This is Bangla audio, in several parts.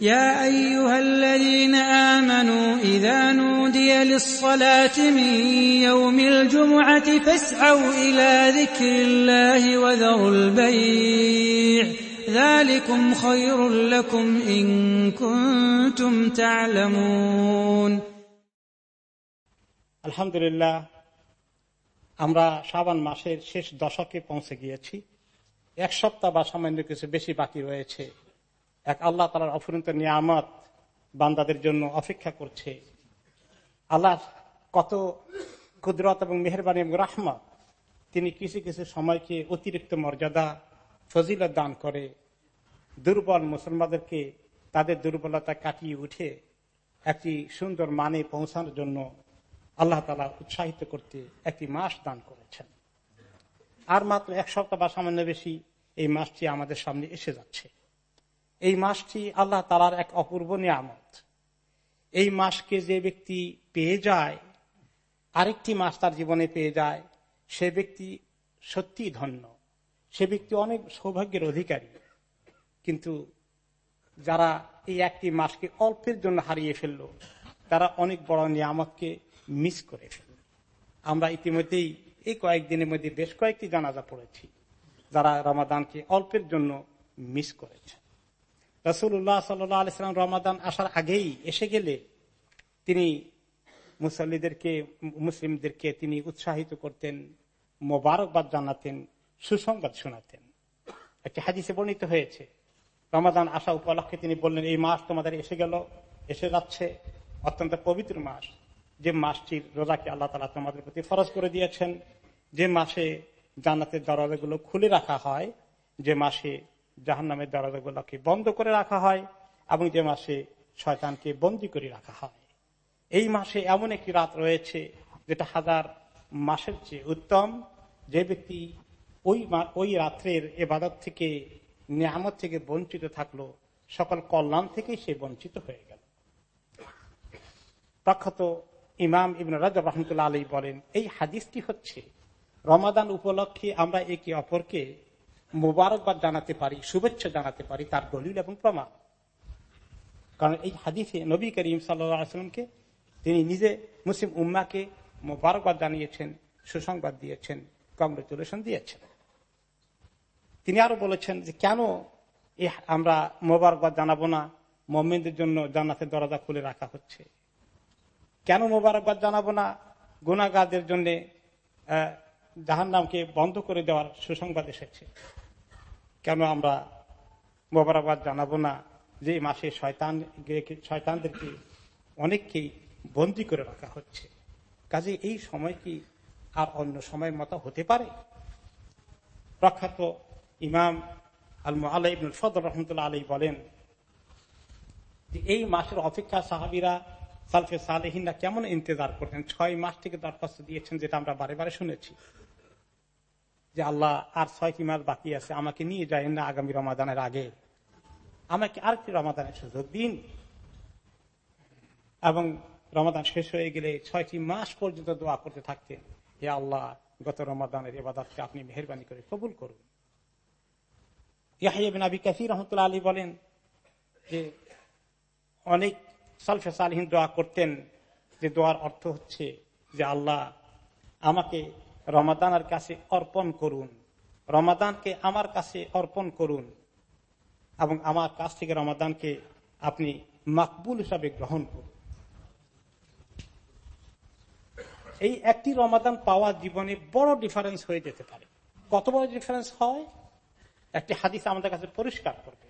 يا أيها الذين آمنوا إذا نودي للصلاة من يوم الجمعة فاسعوا إلى ذكر الله وذروا البيع ذلكم خير لكم إن كنتم تعلمون আলহামদুলিল্লাহ আমরা শাবান মাসের শেষ দশকে পৌঁছে গিয়েছি এক সপ্তাহ বা সামান্য কিছু বেশি বাকি রয়েছে এক আল্লাহ তালার অফুরন্ত নিয়ামত বান্দাদের জন্য অপেক্ষা করছে। আল্লাহ কত কুদরত এবং মেহরবানি এবং রাহমত, তিনি কিছু কিছু সময়কে অতিরিক্ত মর্যাদা, ফজিলত দান করে, দুর্বল মুসলমানদেরকে তাদের দুর্বলতা কাটিয়ে উঠে একটি সুন্দর মানে পৌঁছানোর জন্য আল্লাহ তালা উৎসাহিত করতে একটি মাস দান করেছেন। আর মাত্র এক সপ্তাহ বা সামান্য বেশি এই মাসটি আমাদের সামনে এসে যাচ্ছে। এই মাসটি আল্লাহ তালার এক অপূর্ব নিয়ামত। এই মাসকে যে ব্যক্তি পেয়ে যায়, আরেকটি মাস তার জীবনে পেয়ে যায়, সে ব্যক্তি সত্যি ধন্য। সে ব্যক্তি অনেক সৌভাগ্যের অধিকারী। কিন্তু যারা এই একটি মাসকে অল্পের জন্য হারিয়ে ফেলল, তারা অনেক বড় নিয়ামতকে মিস করে ফেলল। আমরা ইতিমধ্যেই এই কয়েকদিনের মধ্যে বেশ কয়েকটি জানাজা পড়েছি, যারা রমাদানকে অল্পের জন্য মিস করেছে। রসুল্লাহ সাল্লাম রমাদান আসার আগেই এসে গেলে তিনি মুসল্লিদেরকে, মুসলিমদেরকে তিনি উৎসাহিত করতেন, মোবারকবাদ জানাতেন, সুসংবাদ শোনাতেন। একটি হাদিসে বর্ণিত হয়েছে, রমাদান আসা উপলক্ষে তিনি বললেন, এই মাস তোমাদের এসে গেল, এসে যাচ্ছে, অত্যন্ত পবিত্র মাস। যে মাসটির রোজাকে আল্লাহ তালা তোমাদের প্রতি ফরজ করে দিয়েছেন। যে মাসে জান্নাতের দরজাগুলো খুলে রাখা হয়, যে মাসে জাহান নামের দরজাগুলোকে বন্ধ করে রাখা হয় এবং যে মাসে শয়তানকে বন্দি করে রাখা হয়। এই মাসে এমন একটি রাত রয়েছে যেটা হাজার মাসের চেয়ে উত্তম। যে ব্যক্তি ওই ওই রাত্রের এবাদত থেকে, নিয়ামত থেকে বঞ্চিত থাকল, সকল কল্যাণ থেকেই সে বঞ্চিত হয়ে গেল। প্রখ্যাত ইমাম ইবন রাজা রহমতুল্লাহ আলী বলেন, এই হাদিসটি হচ্ছে, রমাদান উপলক্ষে আমরা একে অপরকে মোবারকবাদ জানাতে পারি, শুভেচ্ছা জানাতে পারি তার দলিল এবং প্রমাণ। কারণ এই হাদিসে নবী করিম সাল্লামকে তিনি নিজে মুসলিম উম্মাকে মোবারকবাদ জানিয়েছেন, সুসংবাদ দিয়েছেন কংগ্রেচুলেশন দিয়েছেন। তিনি আরও বলেছেন যে, কেন আমরা মোবারকবাদ জানাব না? মোমেনদের জন্য জান্নাতের দরজা খুলে রাখা হচ্ছে। কেন মোবারকবাদ জানাব না? গুণাগাদের জন্য জাহান নামকে বন্ধ করে দেওয়ার সুসংবাদ এসেছে। কেন আমরা মোবারকবাদ জানাব না যে মাসে শয়তান শয়তানদেরকে অনেককেই বন্দি করে রাখা হচ্ছে? কাজে এই সময় কি আর অন্য সময়ের মতো হতে পারে? প্রখ্যাত ইমাম আল আলাই ফদর রহমতুল্লাহ আলী বলেন যে এই মাসের অপেক্ষা সাহাবিরা সালফে সালেহিনরা কেমন ইন্তজার করতেন? ছয় মাস থেকে দরখাস্ত দিয়েছেন, যেটা আমরা বারে বারে শুনেছি। যে আল্লাহ আর ছয়টি মাস বাকি আছে, আমাকে নিয়ে যায় না আগামী রমাদানের আগে। আমাকে আর আরেকটি রমাদানের সুযোগ দিন। এবং রমাদান শেষ হয়ে গেলে ছয়টি মাস পর্যন্ত দোয়া করতে থাকতেন হে আল্লাহ, গত রমাদানের এবাদতকে আপনি মেহরবানি করে কবুল করুন। ইয়াহিবিন আবি কাসির রহমতুল্লাহ আলী বলেন যে, অনেক সালফে সালহীন দোয়া করতেন, যে দোয়ার অর্থ হচ্ছে যে আল্লাহ আমাকে রমাদানের কাছে অর্পণ করুন রমাদানকে আমার কাছে অর্পণ করুন এবং আমার কাছ থেকে রমাদানকে আপনি মাকবুল হিসাবে গ্রহণ করুন এই একটি রমাদান পাওয়া জীবনে বড় ডিফারেন্স হয়ে যেতে পারে কত বড় ডিফারেন্স হয় একটি হাদিস আমাদের কাছে পরিষ্কার করবে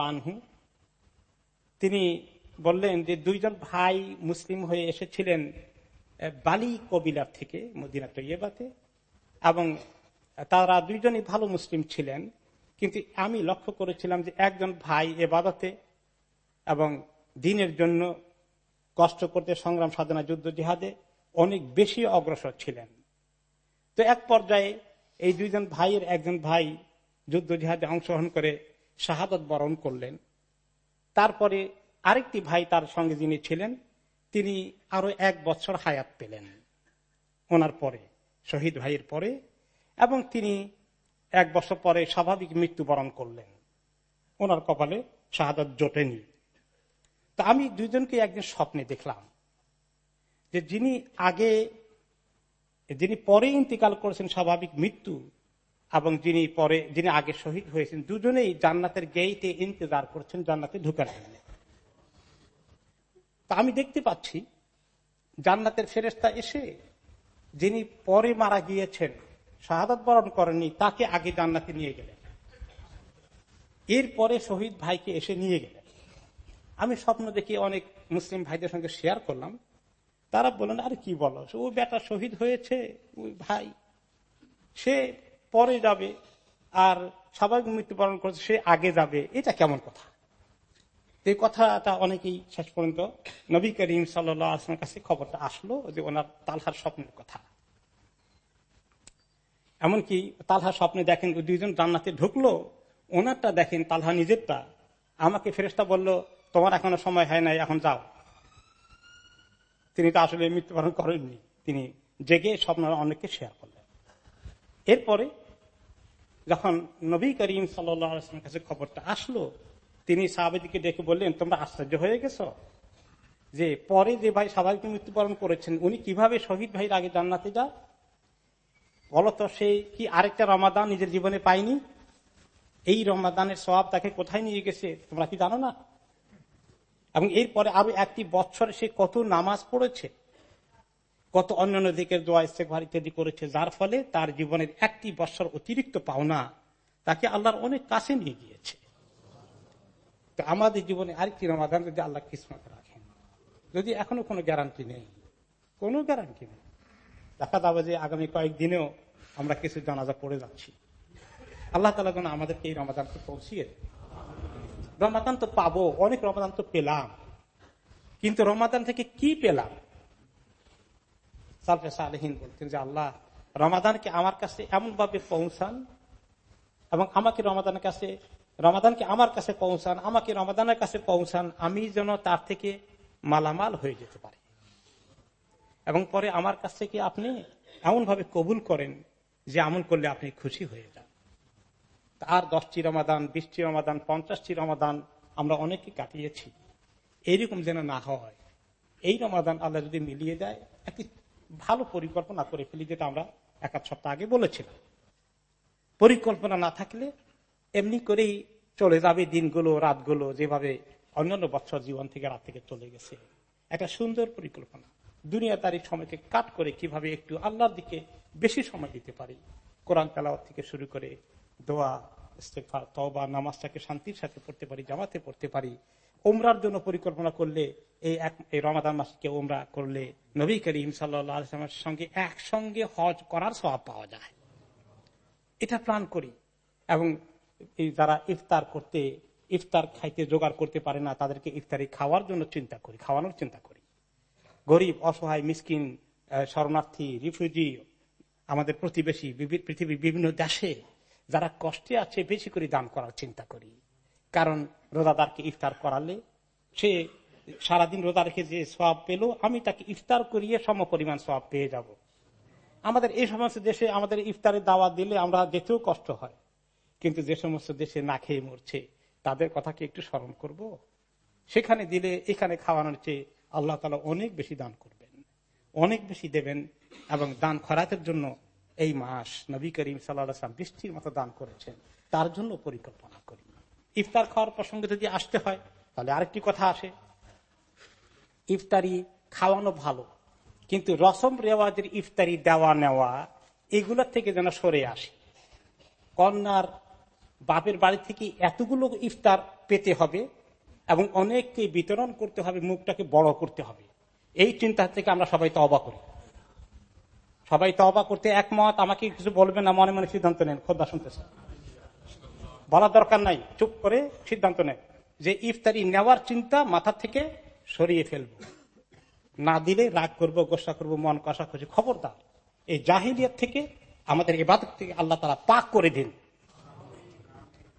আনহু তিনি বললেন যে দুইজন ভাই মুসলিম হয়ে এসেছিলেন বালি কবিলার থেকে মদিনা তৈবাতে এবং তারা দুইজনই ভালো মুসলিম ছিলেন। কিন্তু আমি লক্ষ্য করেছিলাম যে একজন ভাই এবাদতে এবং দিনের জন্য কষ্ট করতে, সংগ্রাম সাধনা, যুদ্ধ, জিহাদে অনেক বেশি অগ্রসর ছিলেন। তো এক পর্যায়ে এই দুইজন ভাইয়ের একজন ভাই যুদ্ধ, জিহাদে অংশগ্রহণ করে শাহাদত বরণ করলেন। তারপরে আরেকটি ভাই তার সঙ্গে যিনি ছিলেন তিনি আরও এক বছর হায়াত পেলেন ওনার পরে, শহীদ ভাইয়ের পরে, এবং তিনি এক বছর পরে স্বাভাবিক মৃত্যুবরণ করলেন। ওনার কপালে শাহাদাত জোটেনি। তা আমি দুইজনকে একদিন স্বপ্নে দেখলাম যে যিনি আগে, যিনি পরে ইন্তিকাল করেছেন স্বাভাবিক মৃত্যু এবং যিনি পরে, যিনি আগে শহীদ হয়েছেন, দুজনেই জান্নাতের গেইটে ইন্তজার করছেন, জান্নাতে ঢুকার জন্য তা আমি দেখতে পাচ্ছি। জান্নাতের ফেরেস্তা এসে, যিনি পরে মারা গিয়েছেন, শাহাদত বরণ করেননি, তাকে আগে জান্নাতে নিয়ে গেলেন। এরপরে শহীদ ভাইকে এসে নিয়ে গেলেন। আমি স্বপ্ন দেখি অনেক মুসলিম ভাইদের সঙ্গে শেয়ার করলাম। তারা বললেন, আরে কি বলো? ও বেটা শহীদ হয়েছে ওই ভাই। সে পরে যাবে, আর স্বাভাবিক মৃত্যুবরণ করেছে, সে আগে যাবে। এটা কেমন কথা? এই কথাটা অনেকেই শেষ পর্যন্ত নবী করিম সাল্লামের কাছে খবরটা আসলো যে ওনার তালহার স্বপ্নের কথা। এমনকি তালহার স্বপ্নে দেখেন দুইজন জান্নাতে ঢুকলো, ওনারটা দেখেন তালহা নিজেরটা। আমাকে ফেরেস্তা বলল, তোমার এখনও সময় হয় নাই, এখন যাও। তিনি তো আসলে মৃত্যুবরণ করেননি, তিনি জেগে স্বপ্ন অনেককে শেয়ার করলেন। এরপরে যখন নবী করিম সাল্লামের কাছে খবরটা আসলো তিনি সাহাবেদিকে ডেকে বললেন, তোমরা আশ্চর্য হয়ে গেছ যে পরে যে ভাই স্বাভাবিক মৃত্যুবরণ করেছেন, উনি কীভাবে শহীদ ভাইয়ের আগে জান্নাতে যায়? বলতো সে কি আরেকটা রমাদান নিজের জীবনে পায়নি? এই রমাদানের স্বভাব তাকে কোথায় নিয়ে গেছে, তোমরা কি জানো না? এবং এরপরে আরও একটি বছরে সে কত নামাজ পড়েছে, কত অন্যান্য দিকের দোয়া ইস্তেকভার ইত্যাদি করেছে, যার ফলে তার জীবনের একটি বছর অতিরিক্ত পাওনা তাকে আল্লাহর অনেক কাছে নিয়ে গিয়েছে। তো আমাদের জীবনে আরেকটি রমাদান যদি আল্লাহ কিসমত রাখেন। যদি এখনও কোনো গ্যারান্টি নেই। কোনো গ্যারান্টি নেই। দেখা যাবে যে আগামী কয়েকদিনেও আমরা কিছু জানাজা পড়ে যাচ্ছি। আল্লাহ তালা যেন আমাদেরকে এই রমাদানকে পৌঁছিয়ে রমাদান তো পাবো, অনেক রমাদান তো পেলাম। কিন্তু রমাদান থেকে কি পেলাম? সালফে সালেহীন বলতেন যে আল্লাহ, রমাদানকে আমার কাছে এমন ভাবে পৌঁছান এবং আমাকে রমাদানের কাছে রমাদানকে আমার কাছে পৌঁছান, আমাকে রমাদানের কাছে পৌঁছান, আমি যেন তার থেকে মালামাল হয়ে যেতে পারি। এবং পরে আমার কাছ থেকে আপনি এমন ভাবে কবুল করেন যে আমল করলে আপনি খুশি হয়ে যান। তার দশটি রমাদান, বিশটি রমাদান, পঞ্চাশটি রমাদান আমরা অনেকে কাটিয়েছি। এইরকম যেন না হয়, এই রমাদান আল্লাহ যদি মিলিয়ে দেয়, একটি ভালো পরিকল্পনা করে ফেলি, যেটা আমরা এক সপ্তাহ আগে বলেছিলাম। পরিকল্পনা না থাকলে এমনি করেই চলে যাবে দিনগুলো, রাতগুলো, যেভাবে অন্যান্য বছর জীবন থেকে রাত থেকে চলে গেছে। একটা সুন্দর পরিকল্পনা। দুনিয়া তারিখ সময়কে কাট করে কীভাবে একটু আল্লাহর দিকে বেশি সময় দিতে পারি। কোরআন তালাওয়াত থেকে শুরু করে দোয়া ইস্তেফা তবা নামাজটাকে শান্তির সাথে পড়তে পারি, জামাতে পড়তে পারি। ওমরার জন্য পরিকল্পনা করলে এই এক, এই রমাদান মাসকে ওমরা করলে নবী করিম সাল্লামের সঙ্গে একসঙ্গে হজ করার স্বভাব পাওয়া যায়। এটা প্ল্যান করি। এবং যারা ইফতার করতে, ইফতার খাইতে জোগাড় করতে পারে না, তাদেরকে ইফতারি খাওয়ার জন্য চিন্তা করি, খাওয়ানোর চিন্তা করি। গরিব, অসহায়, মিসকিন শরণার্থী, রিফিউজি, আমাদের প্রতিবেশী পৃথিবীর বিভিন্ন দেশে যারা কষ্টে আছে, বেশি করে দান করার চিন্তা করি। কারণ রোজাদারকে ইফতার করালে সে সারাদিন রোজা রেখে যে সব পেল, আমি তাকে ইফতার করিয়ে সম পরিমাণ সব পেয়ে যাব। আমাদের এই সমস্ত দেশে আমাদের ইফতারের দাওয়া দিলে আমরা যেতেও কষ্ট হয়। কিন্তু যে সমস্ত দেশে না খেয়ে মরছে, তাদের কথা কি একটু স্মরণ করব। সেখানে দিলে, এখানে খাওয়ানোর চেয়ে আল্লাহ তালা অনেক বেশি দান করবেন, অনেক বেশি দেবেন এবং দান খরাতের জন্য এই মাস নবী করিম সাল্লাম বৃষ্টির মতো দান করেছেন। তার জন্য পরিকল্পনা করি। ইফতার খাওয়ার প্রসঙ্গে যদি আসতে হয়, তাহলে আরেকটি কথা আসে। ইফতারি খাওয়ানো ভালো, কিন্তু রসম রেওয়াজের ইফতারি দেওয়া নেওয়া, এগুলোর থেকে যেন সরে আসে। কন্যার বাপের বাড়ি থেকে এতগুলো ইফতার পেতে হবে এবং অনেককে বিতরণ করতে হবে, মুখটাকে বড় করতে হবে। এই চিন্তা থেকে আমরা সবাই তবা করি। সবাই তবা করতে একমত, আমাকে কিছু বলবে না, মনে মনে সিদ্ধান্ত নেন, খোদ্া শুনতেছে। বলার দরকার নাই, চুপ করে সিদ্ধান্ত নেন যে ইফতারি নেওয়ার চিন্তা মাথা থেকে সরিয়ে ফেলব। না দিলে রাগ করব, গোসা করব, মন কষা খুশি খবরদার। এই জাহিলিয়াত থেকে, আমাদের এবাদত থেকে আল্লাহ তারা পাক করে দিন।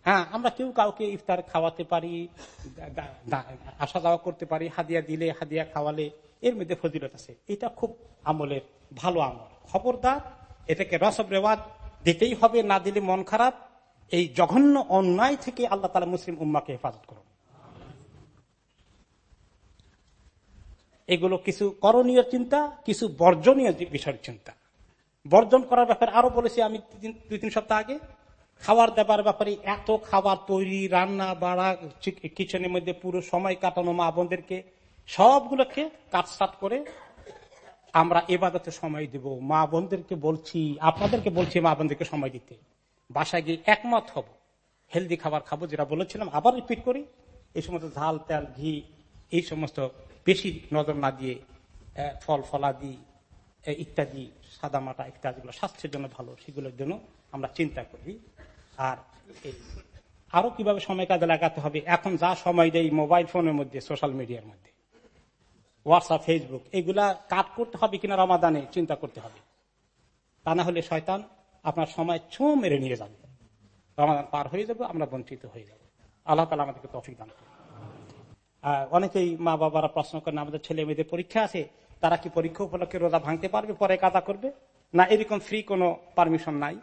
হ্যাঁ আমরা কেউ কাউকে ইফতার খাওয়াতে পারি আসা যাওয়া করতে পারি, হাদিয়া দিলে, হাদিয়া খাওয়ালে, এর মধ্যে ফজিলত আছে। এটা খুব আমলের ভালো আমল। খবরদার, এটাকে রসব রেওয়াজ দিতেই হবে, না দিলে মন খারাপ। এই জঘন্য অন্যায় থেকে আল্লাহ তালা মুসলিম উম্মাকে হেফাজত করুন। এগুলো কিছু করণীয় চিন্তা, কিছু বর্জনীয় বিষয়ের চিন্তা। বর্জন করার ব্যাপারে আরও বলেছি আমি দুই, তিন সপ্তাহ আগে। খাবার দেবার ব্যাপারে, এত খাবার তৈরি, রান্না, বাড়া কিচেনের মধ্যে পুরো সময় কাটানো মা বোনদেরকে, সবগুলোকে কাটসাট করে আমরা এবাদতে সময় দেব। মা বোনদেরকে বলছি, আপনাদেরকে বলছি মা বোনদেরকে সময় দিতে। বাসায় গিয়ে একমত হব। হেলদি খাবার খাব যেটা বলেছিলাম, আবার রিপিট করি। এই সমস্ত ঝাল, তেল, ঘি, এই সমস্ত বেশি নজর না দিয়ে ফল, ফলাদি ইত্যাদি সাদামাটা ইত্যাদিগুলো স্বাস্থ্যের জন্য ভালো, সেগুলোর জন্য আমরা চিন্তা করি। আর আরও কীভাবে সময় কাজে লাগাতে হবে? এখন যা সময় দেয় মোবাইল ফোনের মধ্যে, সোশ্যাল মিডিয়ার মধ্যে। হোয়াটসঅ্যাপ, ফেসবুক, এগুলা কাট করতে হবে কিনা রমাদানে চিন্তা করতে হবে। তা না হলে শয়তান আপনার সময় ছো মেরে নিয়ে যাবে। রমাদান পার হয়ে যাবে, আমরা বঞ্চিত হয়ে যাব। আল্লাহ তালা আমাদেরকে তফিক দান করে অনেকেই মা বাবারা প্রশ্ন করেন, আমাদের ছেলে মেয়েদের পরীক্ষা আছে, তারা কি পরীক্ষা উপলক্ষে রোজা ভাঙতে পারবে, পরে কাদা করবে? না, এরকম ফ্রি কোনো পারমিশন নাই।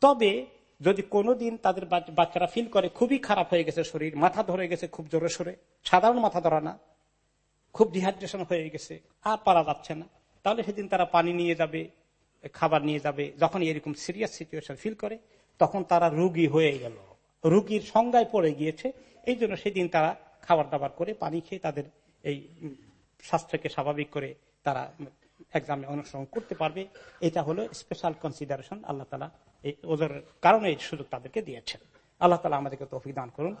তবে যদি কোনোদিন তাদের বাচ্চারা ফিল করে, খুবই খারাপ হয়ে গেছে শরীর, মাথা ধরে গেছে খুব জোরে সরে, সাধারণ মাথা ধরা না, খুব ডিহাইড্রেশন হয়ে গেছে, আর পারা যাচ্ছে না, তাহলে সেদিন তারা পানি নিয়ে যাবে, খাবার নিয়ে যাবে, যখন এরকম সিরিয়াস সিচুয়েশন ফিল করে, তখন তারা রুগী হয়ে গেল। রুগীর সংজ্ঞায় পড়ে গিয়েছে, এই জন্য সেদিন তারা খাবার দাবার করে পানি খেয়ে তাদের এই স্বাস্থ্যকে স্বাভাবিক করে তারা এক্সামে অনুসরণ করতে পারবে। এটা হলো স্পেশাল কনসিডারেশন আল্লাহ তালা এই ওদের কারণে এই সুযোগ তাদেরকে দিয়েছেন। আল্লাহ তালা আমাদেরকে তো অভিদান করুন।